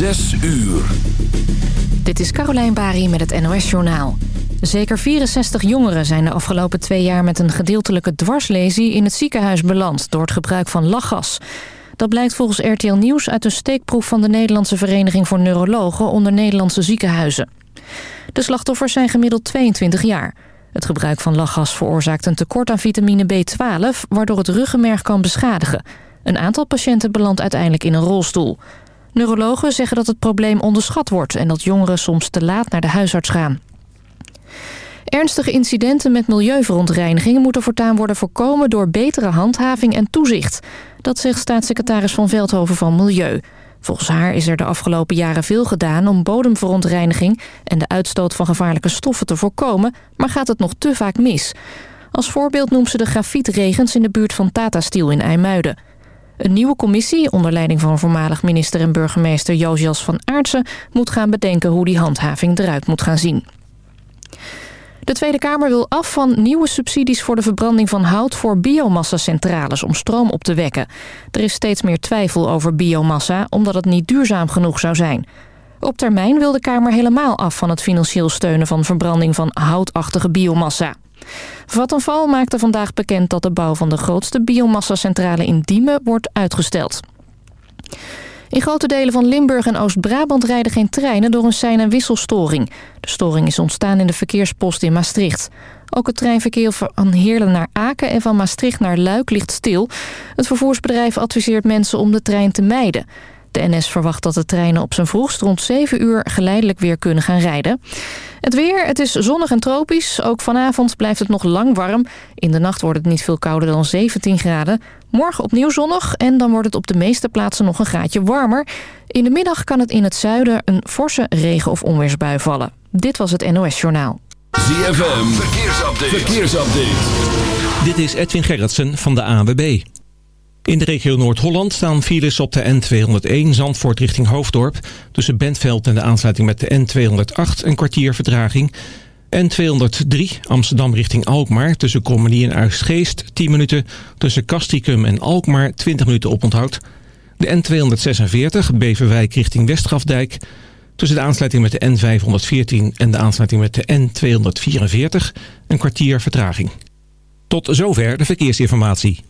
Zes uur. Dit is Carolijn Bari met het NOS Journaal. Zeker 64 jongeren zijn de afgelopen twee jaar met een gedeeltelijke dwarslesie in het ziekenhuis beland door het gebruik van lachgas. Dat blijkt volgens RTL Nieuws uit een steekproef van de Nederlandse Vereniging voor Neurologen onder Nederlandse ziekenhuizen. De slachtoffers zijn gemiddeld 22 jaar. Het gebruik van lachgas veroorzaakt een tekort aan vitamine B12... waardoor het ruggenmerg kan beschadigen. Een aantal patiënten belandt uiteindelijk in een rolstoel. Neurologen zeggen dat het probleem onderschat wordt... en dat jongeren soms te laat naar de huisarts gaan. Ernstige incidenten met milieuverontreiniging moeten voortaan worden voorkomen door betere handhaving en toezicht. Dat zegt staatssecretaris Van Veldhoven van Milieu. Volgens haar is er de afgelopen jaren veel gedaan om bodemverontreiniging en de uitstoot van gevaarlijke stoffen te voorkomen, maar gaat het nog te vaak mis. Als voorbeeld noemt ze de grafietregens in de buurt van Tata Steel in IJmuiden. Een nieuwe commissie, onder leiding van voormalig minister en burgemeester Josias van Aartsen, moet gaan bedenken hoe die handhaving eruit moet gaan zien. De Tweede Kamer wil af van nieuwe subsidies voor de verbranding van hout voor biomassa-centrales om stroom op te wekken. Er is steeds meer twijfel over biomassa, omdat het niet duurzaam genoeg zou zijn. Op termijn wil de Kamer helemaal af van het financieel steunen van verbranding van houtachtige biomassa. Vattenfall maakte vandaag bekend dat de bouw van de grootste biomassa-centrale in Diemen wordt uitgesteld. In grote delen van Limburg en Oost-Brabant rijden geen treinen door een sein- en wisselstoring. De storing is ontstaan in de verkeerspost in Maastricht. Ook het treinverkeer van Heerlen naar Aken en van Maastricht naar Luik ligt stil. Het vervoersbedrijf adviseert mensen om de trein te mijden. De NS verwacht dat de treinen op zijn vroegst rond 7 uur geleidelijk weer kunnen gaan rijden. Het weer, het is zonnig en tropisch. Ook vanavond blijft het nog lang warm. In de nacht wordt het niet veel kouder dan 17 graden. Morgen opnieuw zonnig en dan wordt het op de meeste plaatsen nog een graadje warmer. In de middag kan het in het zuiden een forse regen- of onweersbui vallen. Dit was het NOS Journaal. ZFM, verkeersupdate. verkeersupdate. Dit is Edwin Gerritsen van de ANWB. In de regio Noord-Holland staan files op de N201 Zandvoort richting Hoofddorp. Tussen Bentveld en de aansluiting met de N208 een kwartier vertraging. N203 Amsterdam richting Alkmaar tussen Krommenie en Uisgeest 10 minuten. Tussen Castricum en Alkmaar 20 minuten oponthoud. De N246 Beverwijk richting Westgrafdijk. Tussen de aansluiting met de N514 en de aansluiting met de N244 een kwartier vertraging. Tot zover de verkeersinformatie.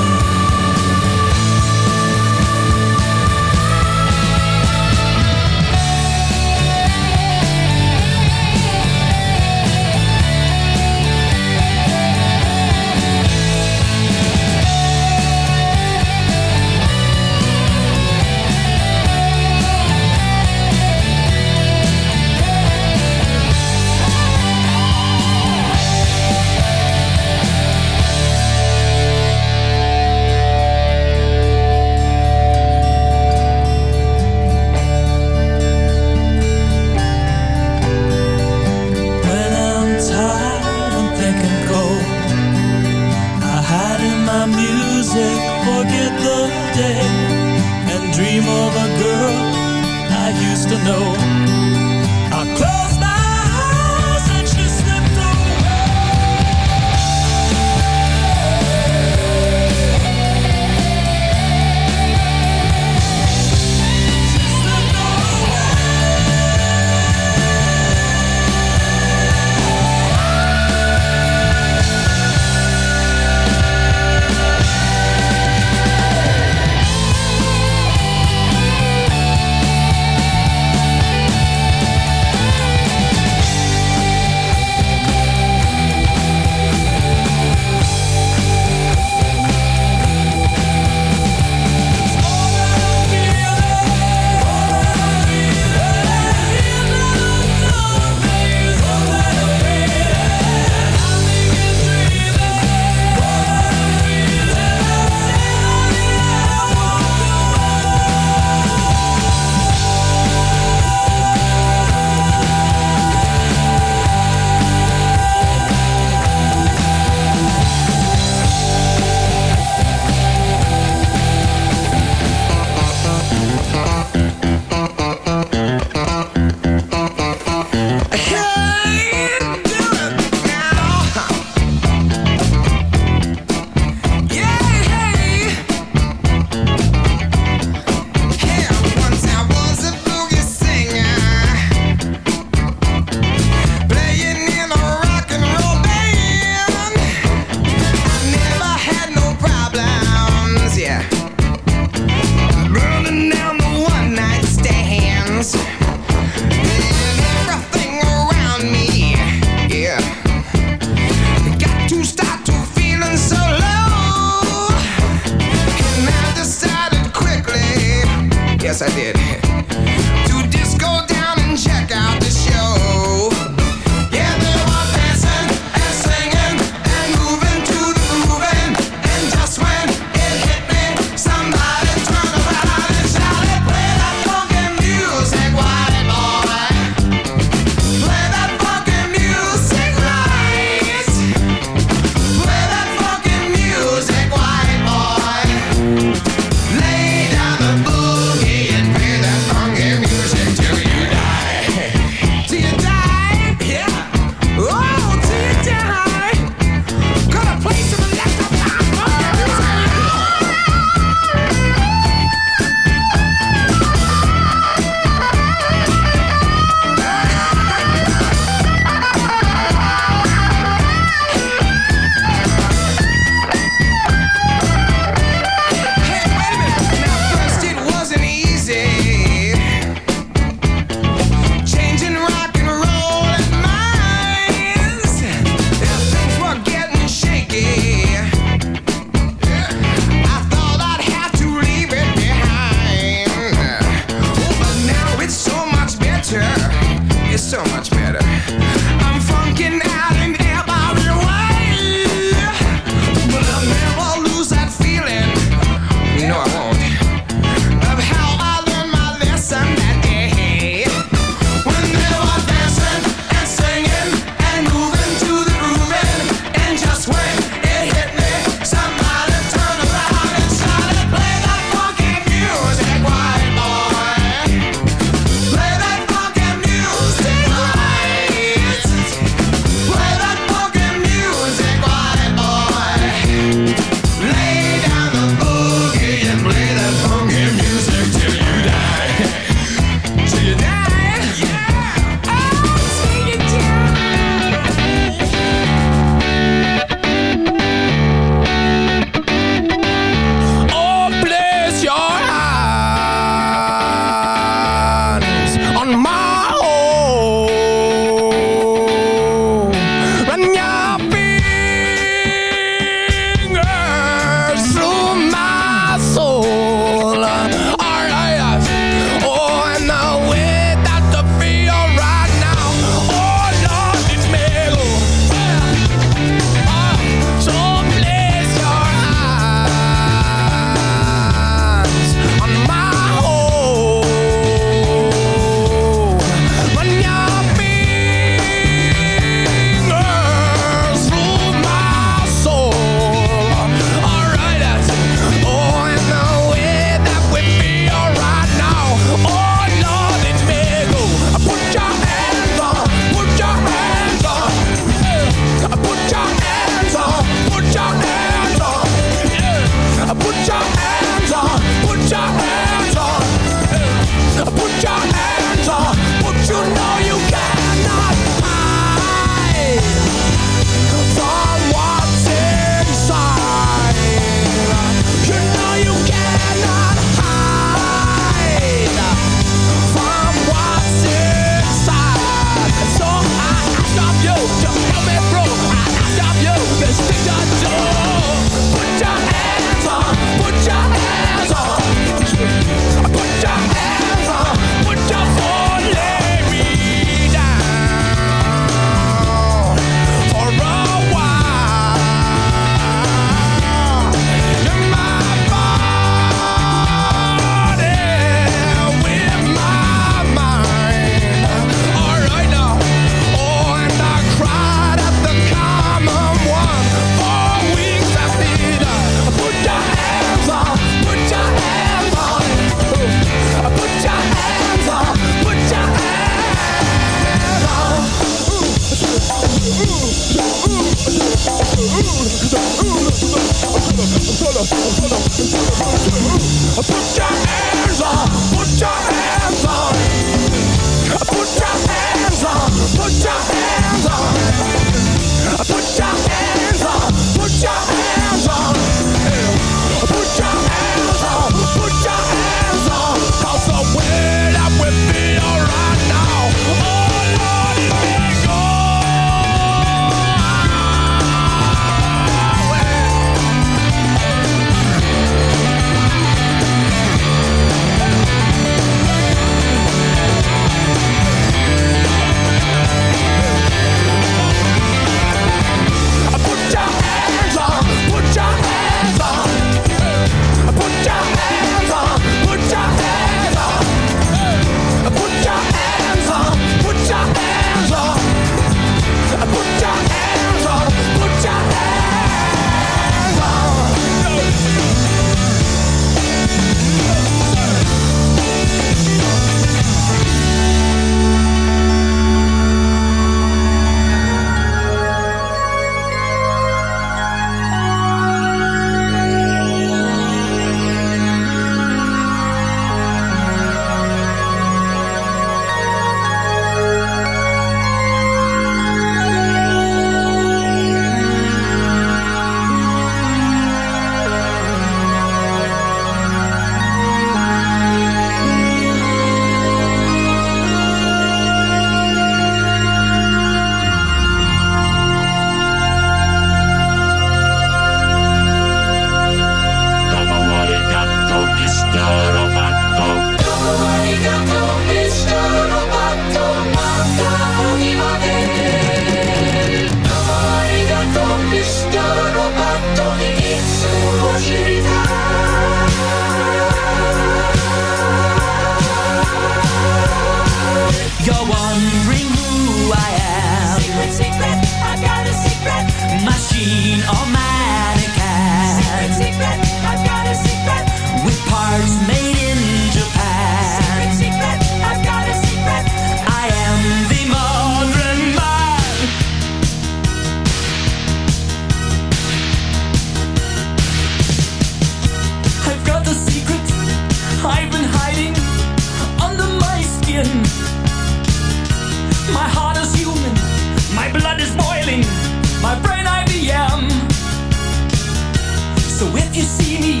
So if you see me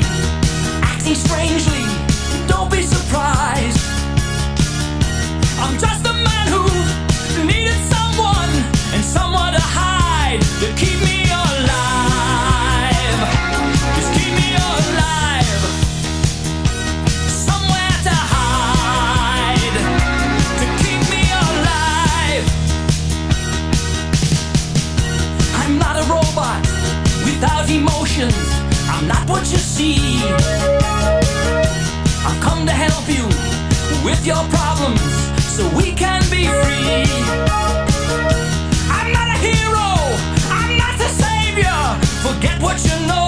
acting strangely, don't be surprised. I'm just a man who needed someone and someone to hide to keep me. I'm not what you see. I've come to help you with your problems so we can be free. I'm not a hero, I'm not the savior. Forget what you know.